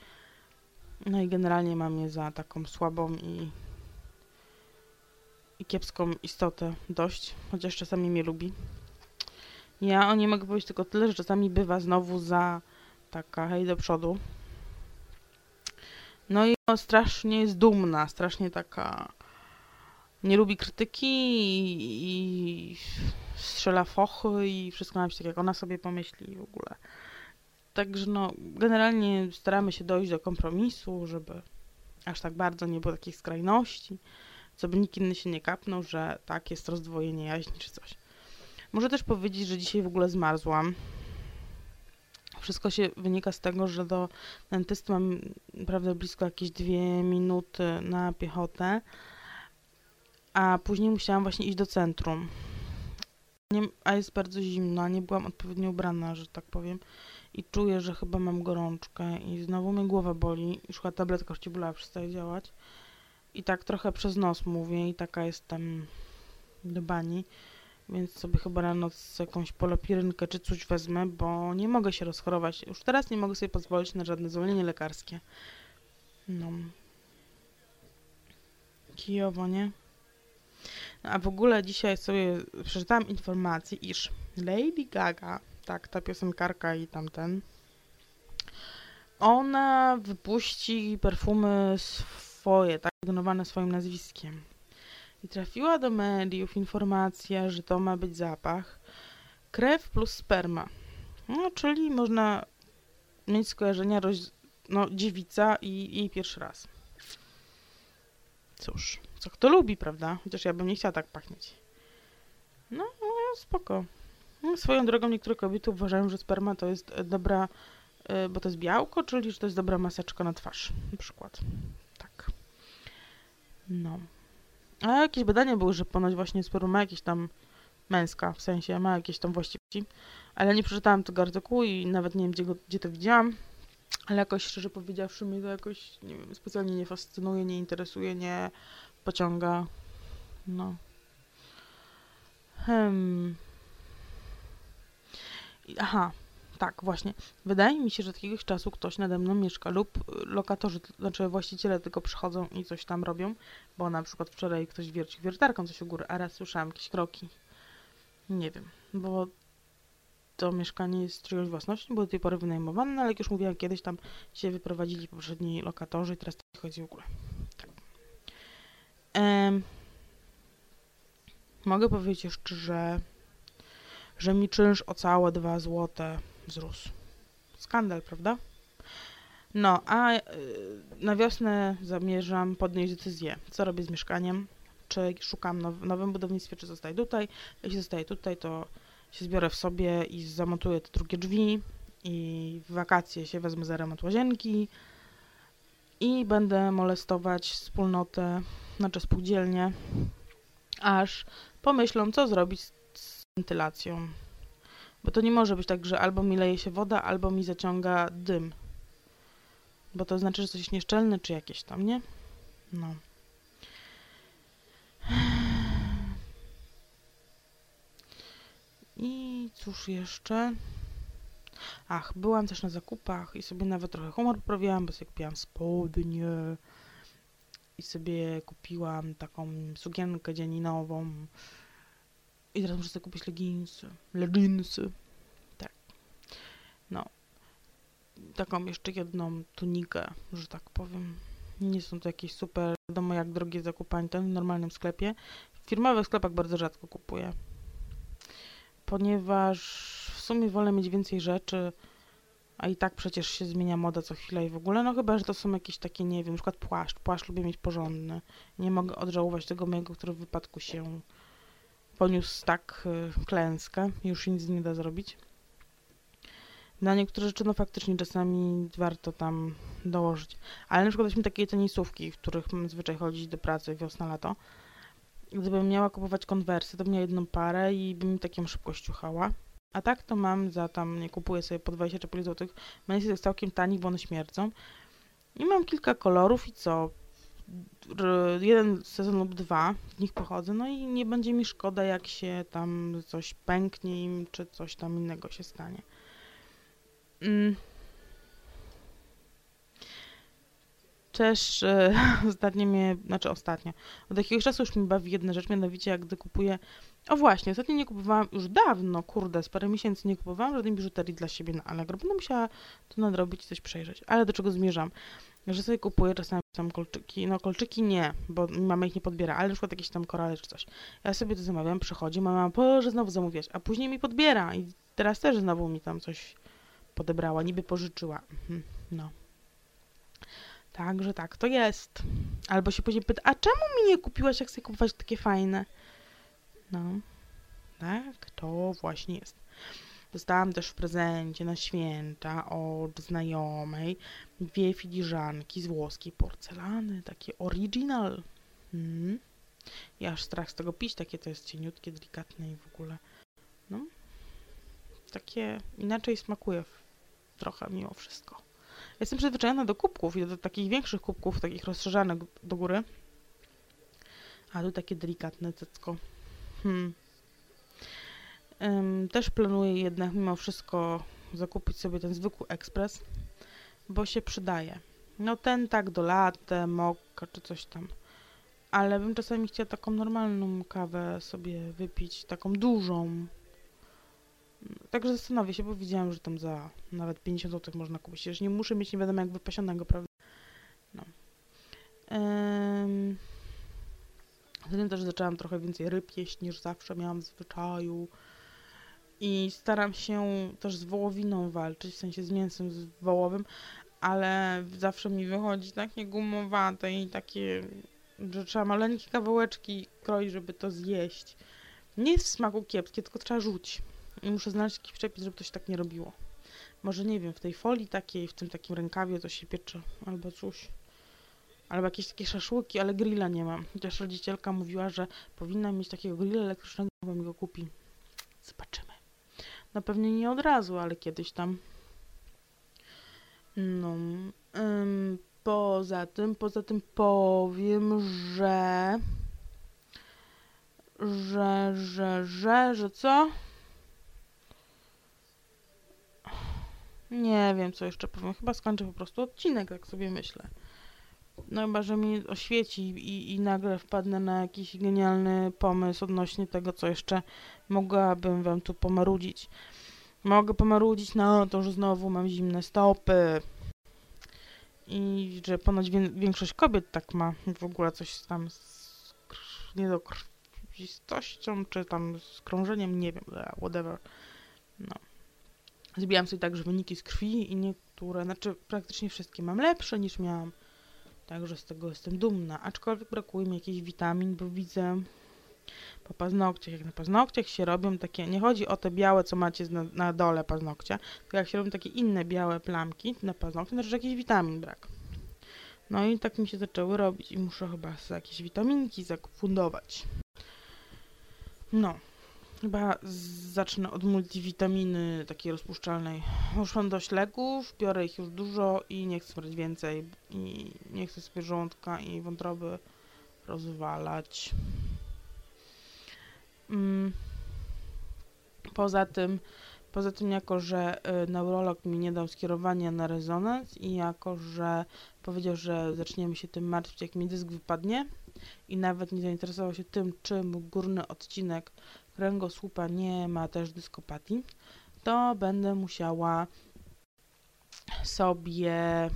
no i generalnie mam je za taką słabą i, i kiepską istotę dość, chociaż czasami mnie lubi. Ja o niej mogę powiedzieć tylko tyle, że czasami bywa znowu za taka hej do przodu. No i no, strasznie jest dumna, strasznie taka nie lubi krytyki i, i strzela fochy i wszystko na tak jak ona sobie pomyśli w ogóle. Także no, generalnie staramy się dojść do kompromisu, żeby aż tak bardzo nie było takich skrajności, co by nikt inny się nie kapnął, że tak, jest rozdwojenie jaźni czy coś. Może też powiedzieć, że dzisiaj w ogóle zmarzłam. Wszystko się wynika z tego, że do dentysty mam naprawdę blisko jakieś dwie minuty na piechotę, a później musiałam właśnie iść do centrum. Nie, a jest bardzo zimno, nie byłam odpowiednio ubrana, że tak powiem. I czuję, że chyba mam gorączkę i znowu mnie głowa boli. Już chyba tabletka przeciwbólowa przestaje działać. I tak trochę przez nos mówię i taka jestem do bani. Więc sobie chyba na noc jakąś polopirynkę czy coś wezmę, bo nie mogę się rozchorować. Już teraz nie mogę sobie pozwolić na żadne zwolnienie lekarskie. No. Kijowo, nie? No, a w ogóle dzisiaj sobie przeczytałam informację, iż Lady Gaga, tak, ta piosenkarka i tamten, ona wypuści perfumy swoje, tak, genowane swoim nazwiskiem. I trafiła do mediów informacja, że to ma być zapach krew plus sperma. No, czyli można mieć skojarzenia roz... no, dziewica i jej pierwszy raz. Cóż, co kto lubi, prawda? Chociaż ja bym nie chciała tak pachnieć. No, no spoko. No, swoją drogą niektóre kobiety uważają, że sperma to jest dobra, y, bo to jest białko, czyli że to jest dobra maseczka na twarz, na przykład. Tak. No. A jakieś badania były, że ponoć właśnie sperma ma jakieś tam męska, w sensie ma jakieś tam właściwości, ale nie przeczytałam tego artykułu i nawet nie wiem, gdzie, go, gdzie to widziałam, ale jakoś szczerze powiedziawszy mnie to jakoś, nie wiem, specjalnie nie fascynuje, nie interesuje, nie pociąga. No. Hmm. Aha, tak, właśnie. Wydaje mi się, że od jakiegoś czasu ktoś nade mną mieszka lub lokatorzy, znaczy właściciele tylko przychodzą i coś tam robią, bo na przykład wczoraj ktoś wierci wiertarką coś u góry, a raz słyszałam jakieś kroki. Nie wiem, bo to mieszkanie jest czyjąś własnością, było do tej pory wynajmowane, no ale jak już mówiłam, kiedyś tam się wyprowadzili poprzedni lokatorzy i teraz to chodzi w ogóle. Tak. Ehm, mogę powiedzieć jeszcze, że, że mi czynsz o całe 2 złote wzrósł. Skandal, prawda? No, a y, na wiosnę zamierzam podjąć decyzję, co robię z mieszkaniem, czy szukam now, nowym budownictwie, czy zostaję tutaj. Jeśli zostaję tutaj, to się zbiorę w sobie i zamontuję te drugie drzwi i w wakacje się wezmę za remont łazienki i będę molestować wspólnotę, znaczy spółdzielnię, aż pomyślą, co zrobić z wentylacją. Bo to nie może być tak, że albo mi leje się woda, albo mi zaciąga dym. Bo to znaczy, że coś jest nieszczelne, czy jakieś tam, nie? No. I cóż jeszcze? Ach, byłam też na zakupach i sobie nawet trochę humor poprawiłam, bo sobie kupiłam spodnie i sobie kupiłam taką sukienkę dzieninową i teraz muszę sobie kupić leginsy, leginsy, tak, no, taką jeszcze jedną tunikę, że tak powiem. Nie są to jakieś super, wiadomo jak drogie zakupy, w normalnym sklepie. W firmowych sklepach bardzo rzadko kupuję. Ponieważ w sumie wolę mieć więcej rzeczy, a i tak przecież się zmienia moda co chwilę i w ogóle, no chyba, że to są jakieś takie, nie wiem, na przykład płaszcz, płaszcz lubię mieć porządny, nie mogę odżałować tego mojego, który w wypadku się poniósł tak y, klęskę, już nic nie da zrobić. Na niektóre rzeczy, no faktycznie czasami warto tam dołożyć, ale na przykład weźmy takie tenisówki, w których mam zwyczaj chodzić do pracy wiosna, lato, Gdybym miała kupować konwersy, to bym miała jedną parę i bym taką szybko ściuchała. A tak to mam za tam, nie kupuję sobie po 20 czy 5 zł. Mam jest całkiem tani, bo one śmierdzą. I mam kilka kolorów i co? Jeden sezon lub dwa w nich pochodzę, no i nie będzie mi szkoda, jak się tam coś pęknie im, czy coś tam innego się stanie. Mm. też e, [laughs] ostatnio mnie, znaczy ostatnio, od jakiegoś czasu już mi bawi jedna rzecz, mianowicie jak gdy kupuję, o właśnie, ostatnio nie kupowałam, już dawno, kurde, z parę miesięcy nie kupowałam żadnej biżuterii dla siebie na Allegro, będę musiała to nadrobić i coś przejrzeć, ale do czego zmierzam? Że sobie kupuję czasami tam kolczyki, no kolczyki nie, bo mama ich nie podbiera, ale na przykład jakieś tam korale czy coś. Ja sobie to zamawiam, przychodzi, mama, Boże, znowu zamówiać, a później mi podbiera i teraz też znowu mi tam coś podebrała, niby pożyczyła. Mhm, no. Także tak to jest. Albo się później pyta, a czemu mi nie kupiłaś, jak chcę kupować takie fajne? No, tak, to właśnie jest. Dostałam też w prezencie na święta od znajomej dwie filiżanki z włoskiej porcelany, takie original. Hmm. Ja aż strach z tego pić, takie to jest cieniutkie, delikatne i w ogóle. No, takie inaczej smakuje trochę mimo wszystko. Jestem przyzwyczajona do kubków i do takich większych kubków, takich rozszerzanych do góry. A tu takie delikatne cycko. Hmm. Też planuję jednak mimo wszystko zakupić sobie ten zwykły ekspres, bo się przydaje. No ten tak do latte, mokka czy coś tam. Ale bym czasami chciała taką normalną kawę sobie wypić, taką dużą. Także zastanowię się, bo widziałam, że tam za nawet 50 zł można kupić. Już nie muszę mieć nie wiadomo jak wypasionego, prawda? No. Um, Zatem też zaczęłam trochę więcej ryb jeść niż zawsze miałam w zwyczaju. I staram się też z wołowiną walczyć, w sensie z mięsem z wołowym, ale zawsze mi wychodzi takie gumowate i takie, że trzeba maleńkie kawałeczki kroić, żeby to zjeść. Nie jest w smaku kiepskie, tylko trzeba rzucić. I muszę znaleźć jakiś przepis, żeby to się tak nie robiło. Może nie wiem, w tej folii takiej, w tym takim rękawie to się piecze, albo coś. Albo jakieś takie szaszłyki, ale grilla nie mam. Chociaż rodzicielka mówiła, że powinna mieć takiego grilla elektrycznego, bo mi go kupi. Zobaczymy. No pewnie nie od razu, ale kiedyś tam. No. Ym, poza tym, poza tym powiem, że że, że, że, że co? Nie wiem, co jeszcze powiem. Chyba skończę po prostu odcinek, tak sobie myślę. No chyba, że mi oświeci i, i nagle wpadnę na jakiś genialny pomysł odnośnie tego, co jeszcze mogłabym wam tu pomarudzić. Mogę pomarudzić na to, że znowu mam zimne stopy. I że ponoć większość kobiet tak ma. W ogóle coś tam z, nie do krwistością, czy tam z krążeniem, nie wiem, whatever. No. Zbijam sobie także wyniki z krwi i niektóre, znaczy praktycznie wszystkie mam lepsze niż miałam. Także z tego jestem dumna. Aczkolwiek brakuje mi jakichś witamin, bo widzę po paznokciach, jak na paznokciach się robią takie, nie chodzi o te białe, co macie na, na dole paznokcia, tylko jak się robią takie inne białe plamki na paznokciu, znaczy, że jakiś witamin brak. No i tak mi się zaczęły robić i muszę chyba jakieś witaminki zafundować. No, Chyba zacznę od multivitaminy takiej rozpuszczalnej. Już mam dość leków, biorę ich już dużo i nie chcę brać więcej. I nie chcę sobie żołądka i wątroby rozwalać. Mm. Poza tym, poza tym jako, że y, neurolog mi nie dał skierowania na rezonans i jako, że powiedział, że zaczniemy się tym martwić, jak mi dysk wypadnie i nawet nie zainteresował się tym, czym górny odcinek kręgosłupa nie ma też dyskopatii, to będę musiała sobie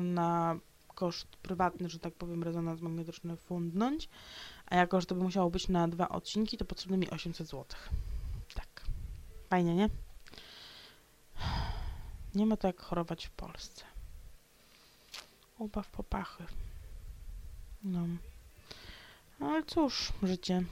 na koszt prywatny, że tak powiem, rezonans magnetyczny fundnąć, a jako, że to by musiało być na dwa odcinki, to potrzebne mi 800 zł. Tak. Fajnie, nie? Nie ma to jak chorować w Polsce. Ubaw popachy. No. Ale cóż, życie.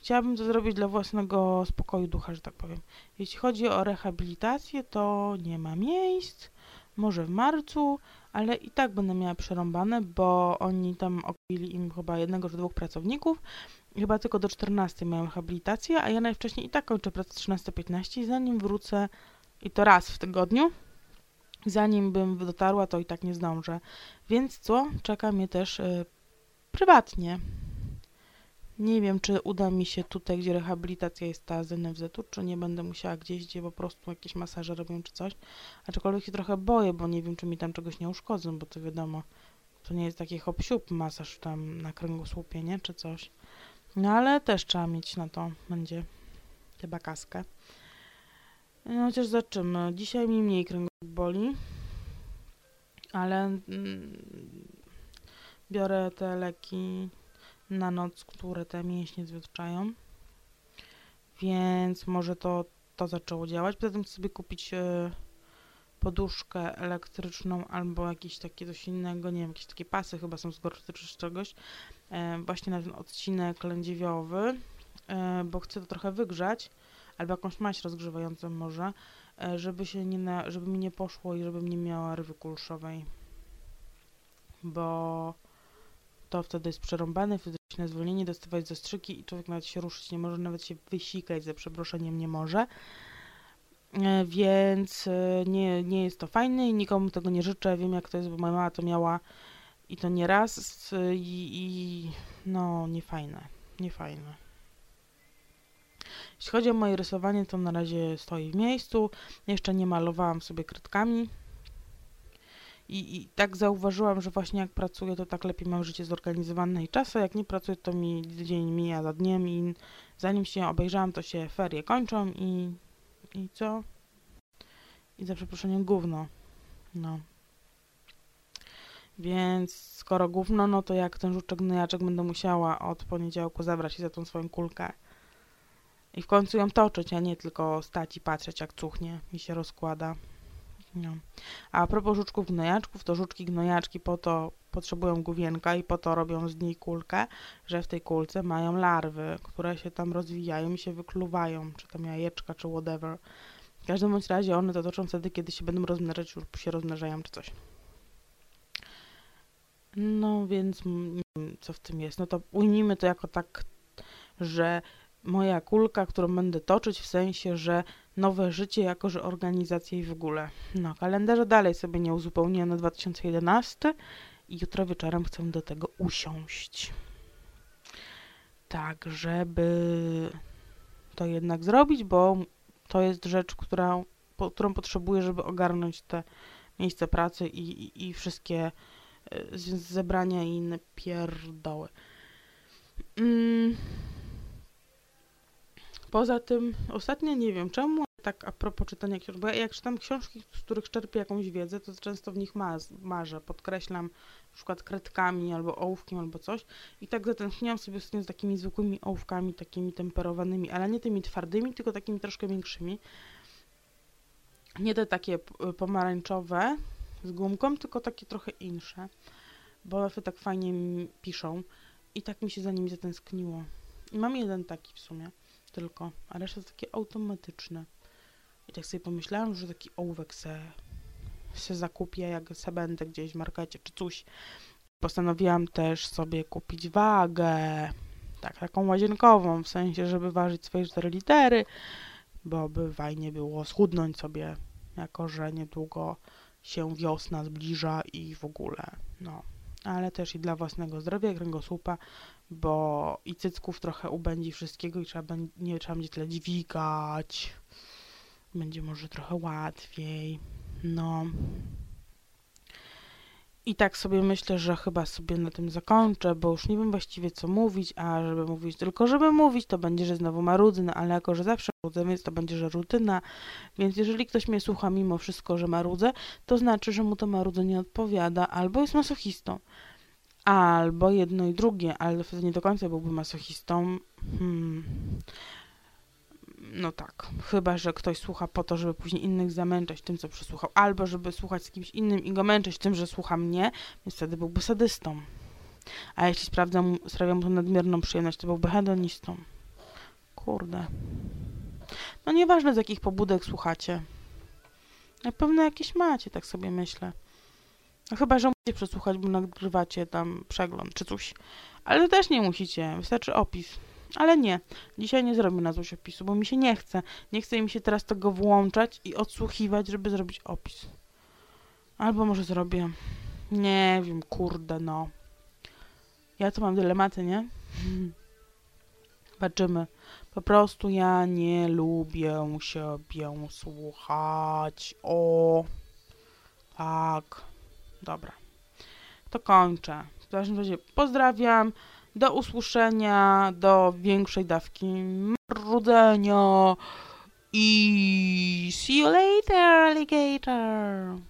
Chciałabym to zrobić dla własnego spokoju ducha, że tak powiem. Jeśli chodzi o rehabilitację, to nie ma miejsc. Może w marcu, ale i tak będę miała przerąbane, bo oni tam okupili im chyba jednego czy dwóch pracowników. Chyba tylko do 14 mają rehabilitację, a ja najwcześniej i tak kończę pracę 13-15 i zanim wrócę, i to raz w tygodniu, zanim bym dotarła, to i tak nie zdążę. Więc co? Czeka mnie też y, prywatnie. Nie wiem, czy uda mi się tutaj, gdzie rehabilitacja jest ta z NFZ-u, czy nie będę musiała gdzieś, gdzie po prostu jakieś masaże robią, czy coś. Aczkolwiek się trochę boję, bo nie wiem, czy mi tam czegoś nie uszkodzą, bo to wiadomo, to nie jest taki hop masaż tam na kręgosłupie, nie, czy coś. No ale też trzeba mieć na to, będzie chyba kaskę. No chociaż zaczymy. Dzisiaj mi mniej kręgosłup boli, ale mm, biorę te leki na noc, które te mięśnie zwietrzają. Więc może to, to zaczęło działać. Poza tym chcę sobie kupić e, poduszkę elektryczną albo jakieś takie coś innego, nie wiem, jakieś takie pasy chyba są z gorczy czy z czegoś. E, właśnie na ten odcinek lędziwiowy, e, bo chcę to trochę wygrzać albo jakąś maść rozgrzewającą może, e, żeby się nie na, żeby mi nie poszło i żebym nie miała rywy kulszowej. Bo to wtedy jest przerąbane, fizyczne zwolnienie, dostawać zastrzyki i człowiek nawet się ruszyć nie może, nawet się wysikać za przeproszeniem nie może. E, więc e, nie, nie jest to fajne i nikomu tego nie życzę. Wiem jak to jest, bo moja mama to miała i to nie raz i, i no niefajne, niefajne. Jeśli chodzi o moje rysowanie, to na razie stoi w miejscu. Jeszcze nie malowałam sobie kredkami. I, I tak zauważyłam, że właśnie jak pracuję, to tak lepiej mam życie zorganizowane i czas, a jak nie pracuję, to mi dzień mija za dniem i zanim się obejrzałam, to się ferie kończą i, i co? I za przeproszeniem gówno. No. Więc skoro gówno, no to jak ten żuczek nojaczek będę musiała od poniedziałku zabrać się za tą swoją kulkę i w końcu ją toczyć, a nie tylko stać i patrzeć jak cuchnie mi się rozkłada. No. A propos żuczków gnojaczków, to żuczki gnojaczki po to potrzebują główienka i po to robią z niej kulkę, że w tej kulce mają larwy, które się tam rozwijają i się wykluwają, czy tam jajeczka, czy whatever. W każdym bądź razie one to toczą wtedy, kiedy się będą rozmnażać lub się rozmnażają, czy coś. No więc nie wiem, co w tym jest. No to ujmijmy to jako tak, że moja kulka, którą będę toczyć, w sensie, że nowe życie, jako że organizacja i w ogóle. No, kalendarze dalej sobie nie uzupełnię na 2011 i jutro wieczorem chcę do tego usiąść. Tak, żeby to jednak zrobić, bo to jest rzecz, która, po, którą potrzebuję, żeby ogarnąć te miejsce pracy i, i, i wszystkie y, zebrania i inne pierdoły. Mm. Poza tym, ostatnio nie wiem czemu, tak a propos czytania książek, bo ja jak czytam książki, z których czerpię jakąś wiedzę, to często w nich maz, marzę, podkreślam na przykład kredkami albo ołówkiem albo coś i tak zatęskniłam sobie ostatnio z takimi zwykłymi ołówkami, takimi temperowanymi, ale nie tymi twardymi, tylko takimi troszkę większymi. Nie te takie pomarańczowe z gumką, tylko takie trochę insze, bo one tak fajnie piszą i tak mi się za nimi zatęskniło. I mam jeden taki w sumie tylko, a reszta to takie automatyczne. I tak sobie pomyślałam, że taki ołówek se, se zakupię, jak se będę gdzieś w markecie czy coś. Postanowiłam też sobie kupić wagę, tak, taką łazienkową, w sensie, żeby ważyć swoje 4 litery, bo by fajnie było schudnąć sobie, jako że niedługo się wiosna zbliża i w ogóle, no. Ale też i dla własnego zdrowia, kręgosłupa, bo i cycków trochę ubędzi wszystkiego i trzeba, nie trzeba będzie tyle dźwigać. Będzie może trochę łatwiej. No. I tak sobie myślę, że chyba sobie na tym zakończę, bo już nie wiem właściwie co mówić, a żeby mówić tylko żeby mówić, to będzie, że znowu marudzę, ale jako, że zawsze marudzę, więc to będzie, że rutyna. Więc jeżeli ktoś mnie słucha mimo wszystko, że marudzę, to znaczy, że mu to marudzenie odpowiada, albo jest masochistą. Albo jedno i drugie, ale wtedy nie do końca byłby masochistą. Hmm. No tak, chyba, że ktoś słucha po to, żeby później innych zamęczać tym, co przesłuchał, albo żeby słuchać z kimś innym i go męczyć tym, że słucha mnie, więc wtedy byłby sadystą. A jeśli sprawdza mu, sprawia mu to nadmierną przyjemność, to byłby hedonistą. Kurde. No nieważne z jakich pobudek słuchacie. Na pewno jakieś macie, tak sobie myślę. No chyba, że musicie przesłuchać, bo nagrywacie tam przegląd czy coś. Ale też nie musicie, wystarczy opis. Ale nie, dzisiaj nie zrobię na złość opisu, bo mi się nie chce. Nie chce mi się teraz tego włączać i odsłuchiwać, żeby zrobić opis. Albo może zrobię. Nie wiem, kurde, no. Ja tu mam dylematy, nie? [laughs] Zobaczymy. Po prostu ja nie lubię siebie słuchać. O, tak. Dobra. To kończę. W każdym razie pozdrawiam. Do usłyszenia, do większej dawki marudzenia i see you later, alligator.